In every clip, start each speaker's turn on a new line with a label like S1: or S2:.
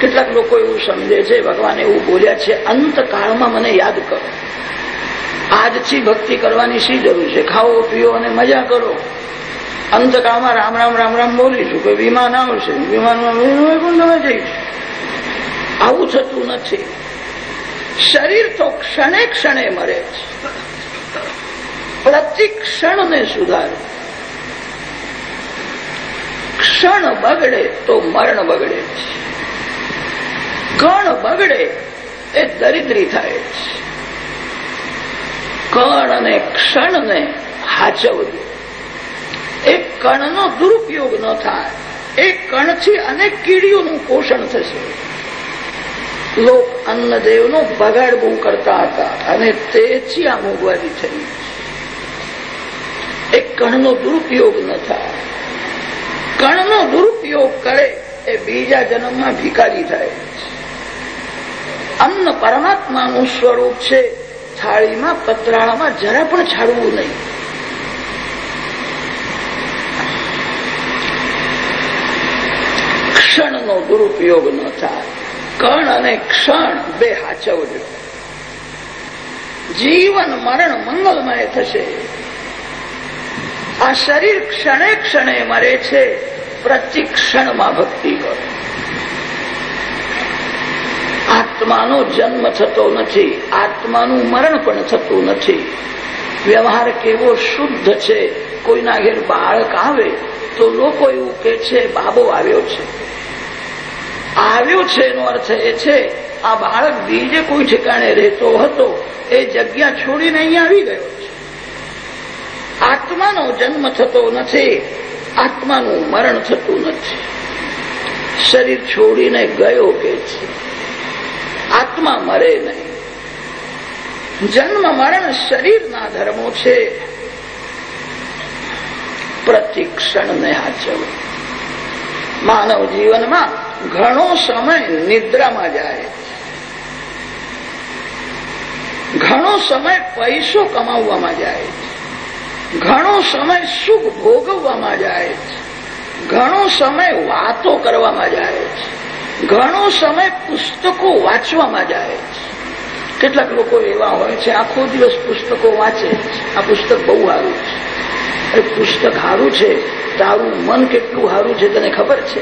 S1: કેટલાક લોકો એવું સમજે છે, ભગવાન એવું બોલ્યા છે, અંતકાળમાં મને યાદ કરો. આજથી ભક્તિ કરવાની શી જરૂર છે? ખાઓ, પીઓ અને મજા કરો. અંતકાળમાં રામ રામ રામ રામ બોલીશું કે વિમાન આવશે, વિમાનમાં પણ તમે જઈશ આવું થતું નથી. શરીર તો ક્ષણે ક્ષણે મરે છે. પ્રતિ ક્ષણને સુધારે. ક્ષણ બગડે તો મરણ બગડે છે. કણ બગડે એ દરિદ્રી થાય. કણ અને ક્ષણને હાચવવું. એક કણનો દુરુપયોગ ન થાય. એક કણથી અનેક કીડીઓનું પોષણ થશે. લોક અન્નદેવનો બગાડ બહુ કરતા હતા અને તેથી આ મોંઘવારી થઈ. એ કણનો દુરુપયોગ ન થાય. કણનો દુરુપયોગ કરે એ બીજા જન્મમાં ભિકારી થાય. અન્ન પરમાત્માનું સ્વરૂપ છે. થાળીમાં, પતરાળામાં જરા પણ છાડવું નહીં. ક્ષણનો દુરુપયોગ ન થાય. કણ અને ક્ષણ બે હાચવજો. જીવન મરણ મંગલમય થશે. આ શરીર ક્ષણે ક્ષણે મરે છે. પ્રતિ ક્ષણમાં ભક્તિ કરો. આત્માનો જન્મ થતો નથી. આત્માનું મરણ પણ થતું નથી. વ્યવહાર કેવો શુદ્ધ છે. કોઈના ઘેર બાળક આવે તો લોકો એવું કે છે, બાબો આવ્યો છે. આવ્યો છે એનો અર્થ એ છે, આ બાળક બીજે કોઈ ઠેકાણે રહેતો હતો, એ જગ્યા છોડીને અહીંયા આવી ગયો છે. આત્માનો જન્મ થતો નથી. આત્માનું મરણ થતું નથી. શરીર છોડીને ગયો કે છે? આત્મા મરે નહીં. જન્મ મરણ શરીરના ધર્મો છે. પ્રતિક્ષણને હાચવ. માનવ જીવનમાં ઘણો સમય નિદ્રામાં જાય ઘણો સમય પૈસો કમાવવામાં જાય ઘણો સમય સુખ ભોગવવામાં જાય ઘણો સમય વાતો કરવામાં જાય છે. ઘણો સમય પુસ્તકો વાંચવામાં જાય છે. કેટલાક લોકો એવા હોય છે, આખો દિવસ પુસ્તકો વાંચે આ પુસ્તક બહુ સારું છે. એ પુસ્તક સારું છે, તારું મન કેટલું સારું છે તને ખબર છે?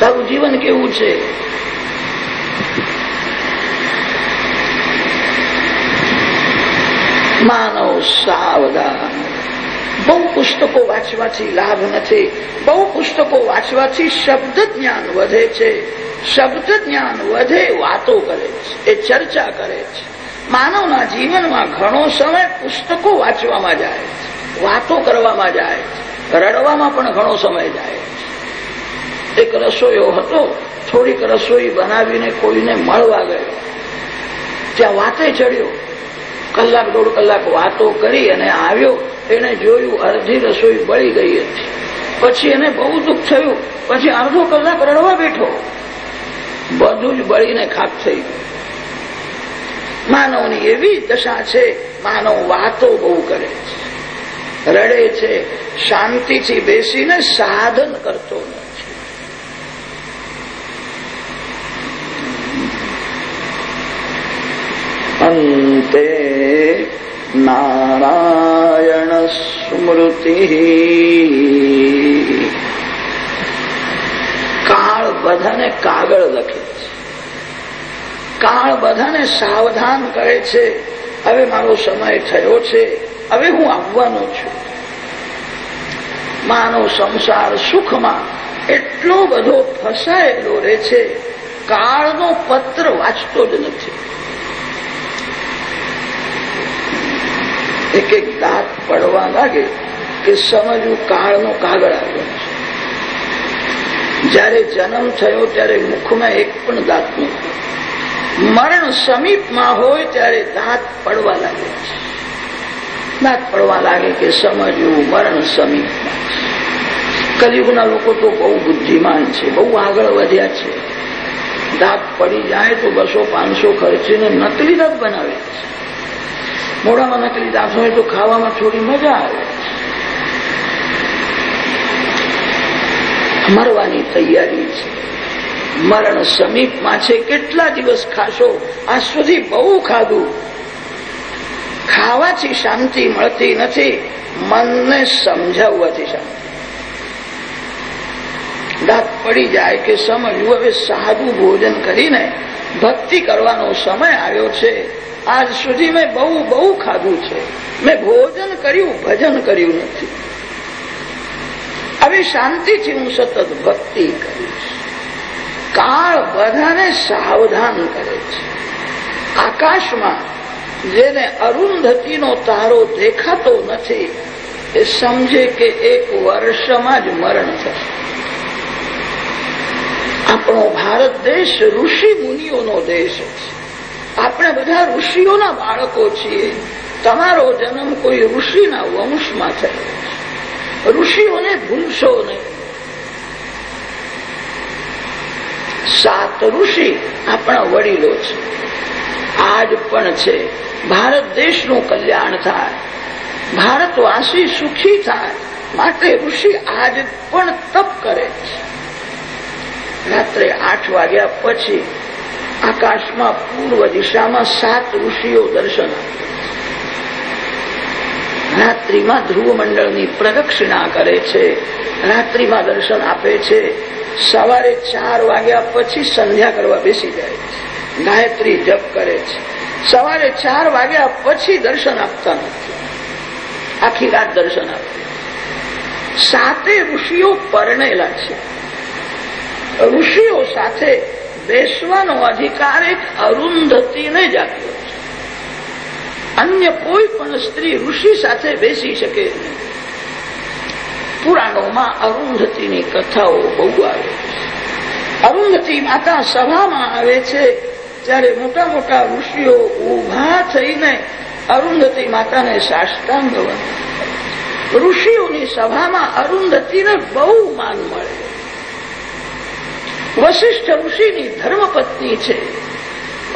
S1: તારું જીવન કેવું છે? માનવ સાવધાન. બહુ પુસ્તકો વાંચવાથી લાભ નથી. બહુ પુસ્તકો વાંચવાથી શબ્દ જ્ઞાન વધે છે. શબ્દ જ્ઞાન વધે વાતો કરે છે, એ ચર્ચા કરે છે. માનવના જીવનમાં ઘણો સમય પુસ્તકો વાંચવામાં જાય છે, વાતો કરવામાં જાય છે, રડવામાં પણ ઘણો સમય જાય છે. એક રસોઈયો હતો, થોડીક રસોઈ બનાવીને કોઈને મળવા ગયો. ત્યાં વાતે ચડ્યો. કલાક દોઢ કલાક વાતો કરી અને આવ્યો. એને જોયું, અડધી રસોઈ બળી ગઈ હતી. પછી એને બહુ દુઃખ થયું. પછી અડધો કલાક રડવા બેઠો. બધું જ બળીને ખાક થઈ માનવની એવી દશા છે, માનવ વાતો બહુ કરે છે. રડે છે, શાંતિથી બેસીને સાધન કરતો નથી. અંતે નારાયણ સ્મૃતિ કાળ બધાને કાગળ લખે છે કાળ બધાને સાવધાન કરે છે હવે મારો સમય થયો છે હવે હું આવવાનો છું। માનવ સંસાર સુખમાં એટલો બધો ફસાયેલો રહે છે। કાળનો પત્ર વાંચતો જ નથી। એક એક દાંત પડવા લાગે કે સમજવું કાળનો કાગળ આવ્યો જયારે જન્મ થયો ત્યારે મુખમાં એક પણ દાંત નહીં મરણ સમીપમાં હોય ત્યારે દાંત પડવા લાગે દાંત પડવા લાગે કે સમજવું મરણ સમીપમાં કલયુગના લોકો તો બહુ બુદ્ધિમાન છે, બહુ આગળ વધ્યા છે. દાંત પડી જાય તો બસો પાંચસો ખર્ચીને નકલી દાંત બનાવે છે. મોઢામાં નકલી દાંત હોય તો ખાવામાં થોડી મજા આવે. મરવાની તૈયારી છે. મરણ સમીપમાં છે. કેટલા દિવસ ખાશો? આ સુધી બહુ ખાધું. ખાવાથી શાંતિ મળતી નથી. મનને સમજાવવાથી શાંતિ. દાંત પડી જાય કે સમજવું. હવે સાદું ભોજન કરીને ભક્તિ કરવાનો સમય આવ્યો છે. આજ સુધી મેં બહુ બહુ ખાધું છે. મેં ભોજન કર્યું, ભજન કર્યું નથી. હવે શાંતિથી હું સતત ભક્તિ કરીશ. કાળ બધાને સાવધાન કરે છે. આકાશમાં જેને અરુંધતીનો તારો દેખાતો નથી, એ સમજે કે એક વર્ષમાં જ મરણ થશે. આપણો ભારત દેશ ઋષિ મુનિઓનો દેશ છે. આપણે બધા ઋષિઓના બાળકો છીએ. તમારો જન્મ કોઈ ઋષિના વંશમાં થયો. ઋષિઓને ભૂલશો નહીં. સાત ઋષિ આપણા વડીલો છે. આજ પણ છે. ભારત દેશનું કલ્યાણ થાય. ભારતવાસી સુખી થાય. માટે ઋષિ આજ પણ તપ કરે છે. રાત્રે આઠ વાગ્યા પછી આકાશમાં પૂર્વ દિશામાં સાત ઋષિઓ દર્શન. રાત્રિમાં ધ્રુવ મંડળની પ્રદક્ષિણા કરે છે. રાત્રિમાં દર્શન આપે છે. સવારે ચાર વાગ્યા પછી સંધ્યા કરવા બેસી જાય છે. ગાયત્રી જપ કરે છે. સવારે ચાર વાગ્યા પછી દર્શન આપતા નથી. આખી રાત દર્શન આપે. સાતે ઋષિઓ પરણેલા છે. ઋષિઓ સાથે બેસવાનો અધિકાર એક અરુંધતીને જ આપ્યો છે. અન્ય કોઈ પણ સ્ત્રી ઋષિ સાથે બેસી શકે નહીં. પુરાણોમાં અરુંધતીની કથાઓ બહુ આવે અરુંધતી માતા સભામાં આવે છે ત્યારે મોટા મોટા ઋષિઓ ઊભા થઈને અરુંધતી માતાને સાષ્ટાંગ ઋષિઓની સભામાં અરુંધતીને બહુ માન મળે વશિષ્ઠ ઋષિની ધર્મપત્ની છે.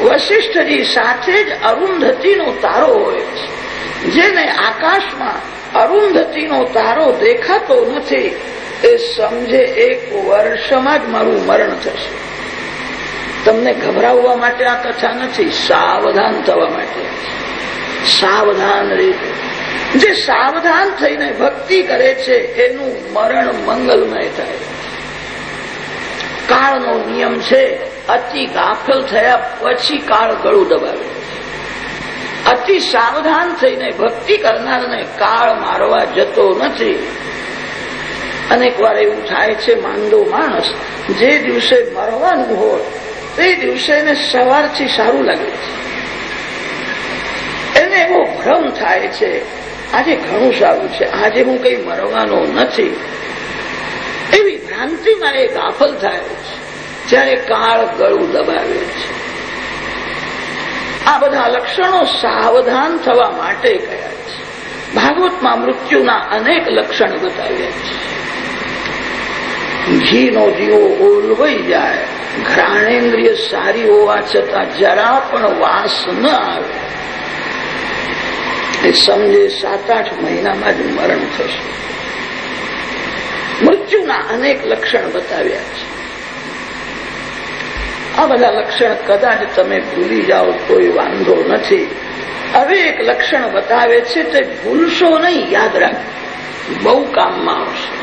S1: વશિષ્ઠજી સાથે જ અરુંધતીનો તારો હોય છે. જેને આકાશમાં અરુંધતીનો તારો દેખાતો નથી, એ સમજે એક વર્ષમાં જ મારું મરણ થશે. તમને ગભરાવવા માટે આ કથા નથી, સાવધાન થવા માટે. સાવધાન રીતે. જે સાવધાન થઈને ભક્તિ કરે છે, એનું મરણ મંગલમય થાય. કાળનો નિયમ છે, અતિ ગાફલ થયા પછી કાળ ગળું દબાવે. અતિ સાવધાન થઈને ભક્તિ કરનારને કાળ મારવા જતો નથી. અનેક વાર એવું થાય છે, માંદો માણસ જે દિવસે મરવાનું હોય, તે દિવસે એને સવારથી સારું લાગે છે. એને એવો ભ્રમ થાય છે, આજે ઘણું સારું છે, આજે હું કંઈ મરવાનો નથી. એવી ભ્રાંતિમાં એ ગાફલ થાય છે. ત્યારે કાળ ગળું દબાવે છે. આ બધા લક્ષણો સાવધાન થવા માટે કયા છે. ભાગવતમાં મૃત્યુના અનેક લક્ષણ બતાવ્યા છે. ઘીનો દીવો ઓલવાઈ જાય. ઘ્રાણેન્દ્રિય સારી હોવા છતાં જરા પણ વાસ ન આવે. એ સમજે સાત આઠ મહિનામાં જ મરણ થશે. મૃત્યુના અનેક લક્ષણ બતાવ્યા છે. આ બધા લક્ષણ કદાચ તમે ભૂલી જાઓ, કોઈ વાંધો નથી. હવે એક લક્ષણ બતાવે છે તે ભૂલશો નહીં યાદ રાખ બહુ કામમાં આવશે.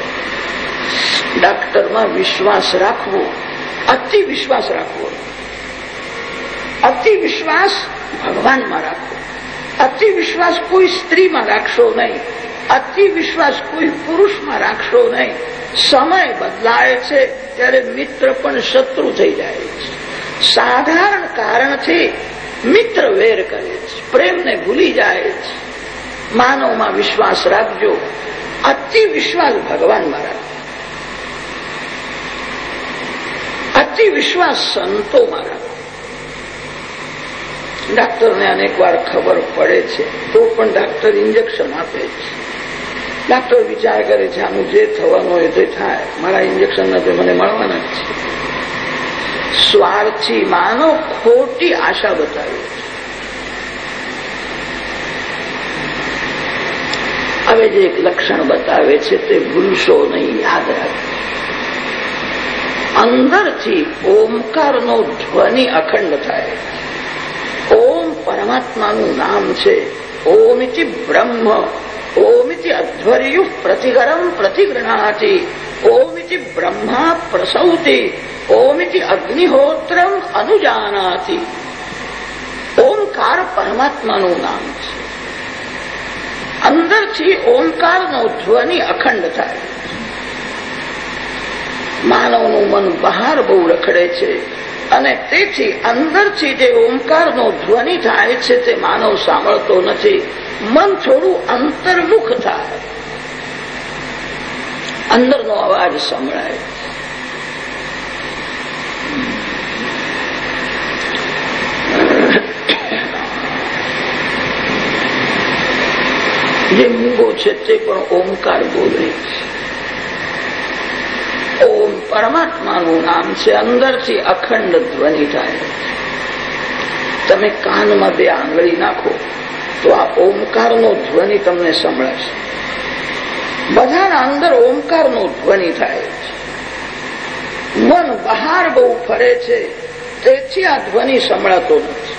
S1: ડાક્ટરમાં વિશ્વાસ રાખવો, અતિ વિશ્વાસ રાખવો. અતિ વિશ્વાસ ભગવાનમાં રાખવો. અતિ વિશ્વાસ કોઈ સ્ત્રીમાં રાખશો નહીં. અતિ વિશ્વાસ કોઈ પુરુષમાં રાખશો નહીં. સમય બદલાય છે, ત્યારે મિત્ર પણ શત્રુ થઈ જાય છે. સાધારણ કારણથી મિત્ર વેર કરે છે, પ્રેમને ભૂલી જાય છે. માનવમાં વિશ્વાસ રાખજો, અતિ વિશ્વાસ ભગવાનમાં રાખજો. અતિ વિશ્વાસ સંતોમાં રાખો ડાક્ટરને અનેક વાર ખબર પડે છે, તો પણ ડાક્ટર ઇન્જેક્શન આપે છે. ડાક્ટર વિચાર કરે છે, આનું જે થવાનું હોય તે થાય. મારા ઇન્જેક્શન નથી, મને મળવાના છે. સ્વાર્થી માનો ખોટી આશા બતાવી. હવે જે એક લક્ષણ બતાવે છે તે ભૂલશો નહીં, યાદ રાખજો. અંદરથી ઓમકારનો ધ્વનિ અખંડ થાય. ઓમ પરમાત્માનું નામ છે, ઓમિતિ બ્રહ્મ. ઓમિતિ અધ્વર્યુ પ્રતિગરમ પ્રતિગૃણાતી ઓમિતિ બ્રહ્મા પ્રસૌતિ ઓમિતિ અગ્નિહોત્રમ અનુજાનાતી ઓમકાર પરમાત્માનું નામ છે અંદરથી ઓમકારનો ધ્વનિ અખંડ થાય માનવનું મન બહાર બહુ રખડે છે અને તેથી અંદરથી જે ઓમકારનો ધ્વનિ થાય છે તે માનવ સાંભળતો નથી. મન થોડું અંતર્મુખ થાય. અંદરનો અવાજ સંભળાય. જે મૂંગો છે તે પણ ઓમકાર બોલે ઓમ પરમાત્માનું નામ છે, અંદરથી અખંડ ધ્વનિ થાય. તમે કાનમાં બે આંગળી નાખો, તો આ ઓમકારનો ધ્વનિ તમને સંભળાશે. બધાના અંદર ઓમકારનો ધ્વનિ થાય છે. મન બહાર બહુ ફરે છે, તેથી આ ધ્વનિ સંભળાતો નથી.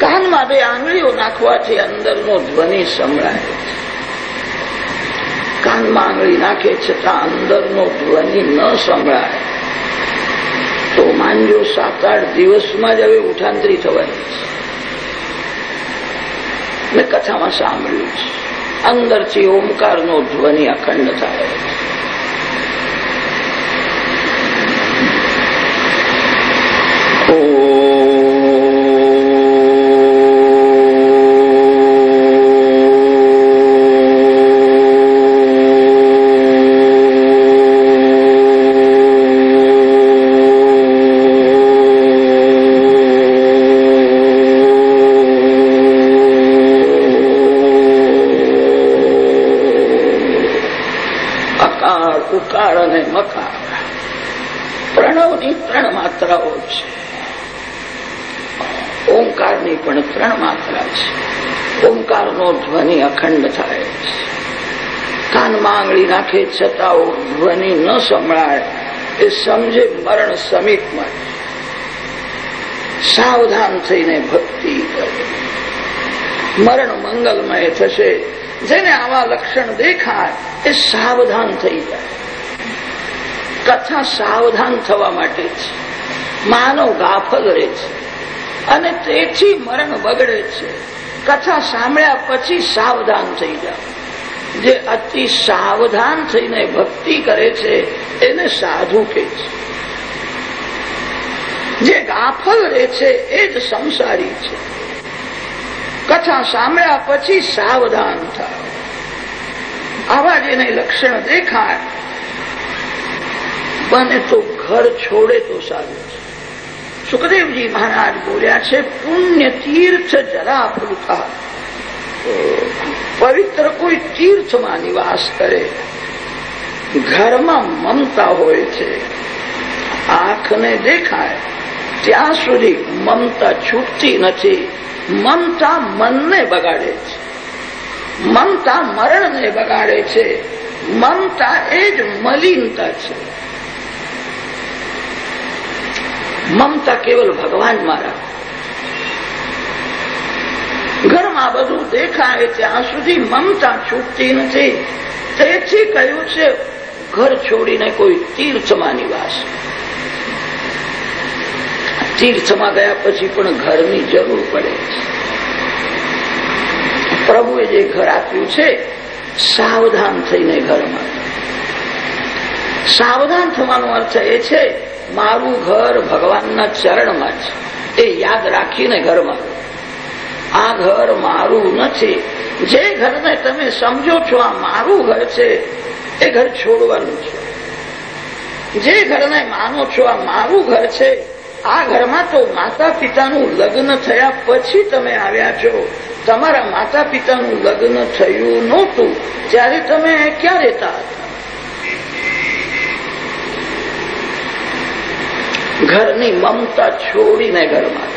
S1: કાનમાં બે આંગળીઓ નાખવાથી અંદરનો ધ્વનિ સંભળાય કાનમાં માંગળી નાખે છતાં અંદરનો ધ્વનિ ન સંભળાય. તો માનજો સાત આઠ દિવસમાં જ હવે ઉઠાંતરી થવાની મેં કથામાં સાંભળ્યું છે. અંદરથી ઓમકારનો ધ્વનિ અખંડ થાય ઉકાર અને મકાર પ્રણવની ત્રણ માત્રાઓ છે. ઓમકારની પણ ત્રણ માત્રા છે. ઓમકારનો ધ્વનિ અખંડ થાય છે. કાનમાં આંગળી નાખે છતાં ધ્વનિ ન સંભળાય, એ સમજે મરણ સમીપમાં સાવધાન થઈને ભક્તિ કરે. મરણ મંગલમય થશે, જેને આવા લક્ષણ દેખાય, એ સાવધાન થઈ જાય. કથા સાવધાન થવા માટે છે. માનવ ગાફલ રહે છે. અને તેથી મરણ બગડે છે. કથા સાંભળ્યા પછી સાવધાન થઈ જાય જે અતિ સાવધાન થઈને ભક્તિ કરે છે, એને સાધુ કહે છે. જે ગાફલ રહે છે, એ જ સંસારી છે. કથા સાંભળ્યા પછી સાવધાન થાય આવા જેને લક્ષણ દેખાય. બને તો ઘર છોડે તો સારું છે. સુખદેવજી મહારાજ બોલ્યા છે, પુણ્ય તીર્થ જરા પૃથા પવિત્ર કોઈ તીર્થમાં નિવાસ કરે, ઘરમાં મમતા હોય છે, આંખને દેખાય, ત્યાં સુધી મમતા છૂટતી નથી, મમતા મનને બગાડે છે. મમતા મરણને બગાડે છે, મમતા એ જ મલિનતા છે. મમતા કેવલ ભગવાન રાખો ઘરમાં બધું દેખાય ત્યાં સુધી મમતા છૂટતી નથી. તેથી કહ્યું છે, ઘર છોડીને કોઈ તીર્થમાં નિવાસ તીર્થમાં ગયા પછી પણ ઘરની જરૂર પડે છે. પ્રભુએ જે ઘર આપ્યું છે, સાવધાન થઈને ઘરમાં. સાવધાન થવાનો અર્થ એ છે મારું ઘર ભગવાનના ચરણમાં છે. એ યાદ રાખીને ઘરમાં. આ ઘર મારું નથી. જે ઘરને તમે સમજો છો આ મારું ઘર છે, એ ઘર છોડવાનું છે. જે ઘરને માનો છો આ મારું ઘર છે, આ ઘરમાં તો માતા પિતાનું લગ્ન થયા પછી તમે આવ્યા છો. તમારા માતા પિતાનું લગ્ન થયું નહોતું. ત્યારે તમે ક્યાં રહેતા હતા? ઘરની મમતા છોડીને ઘરમાં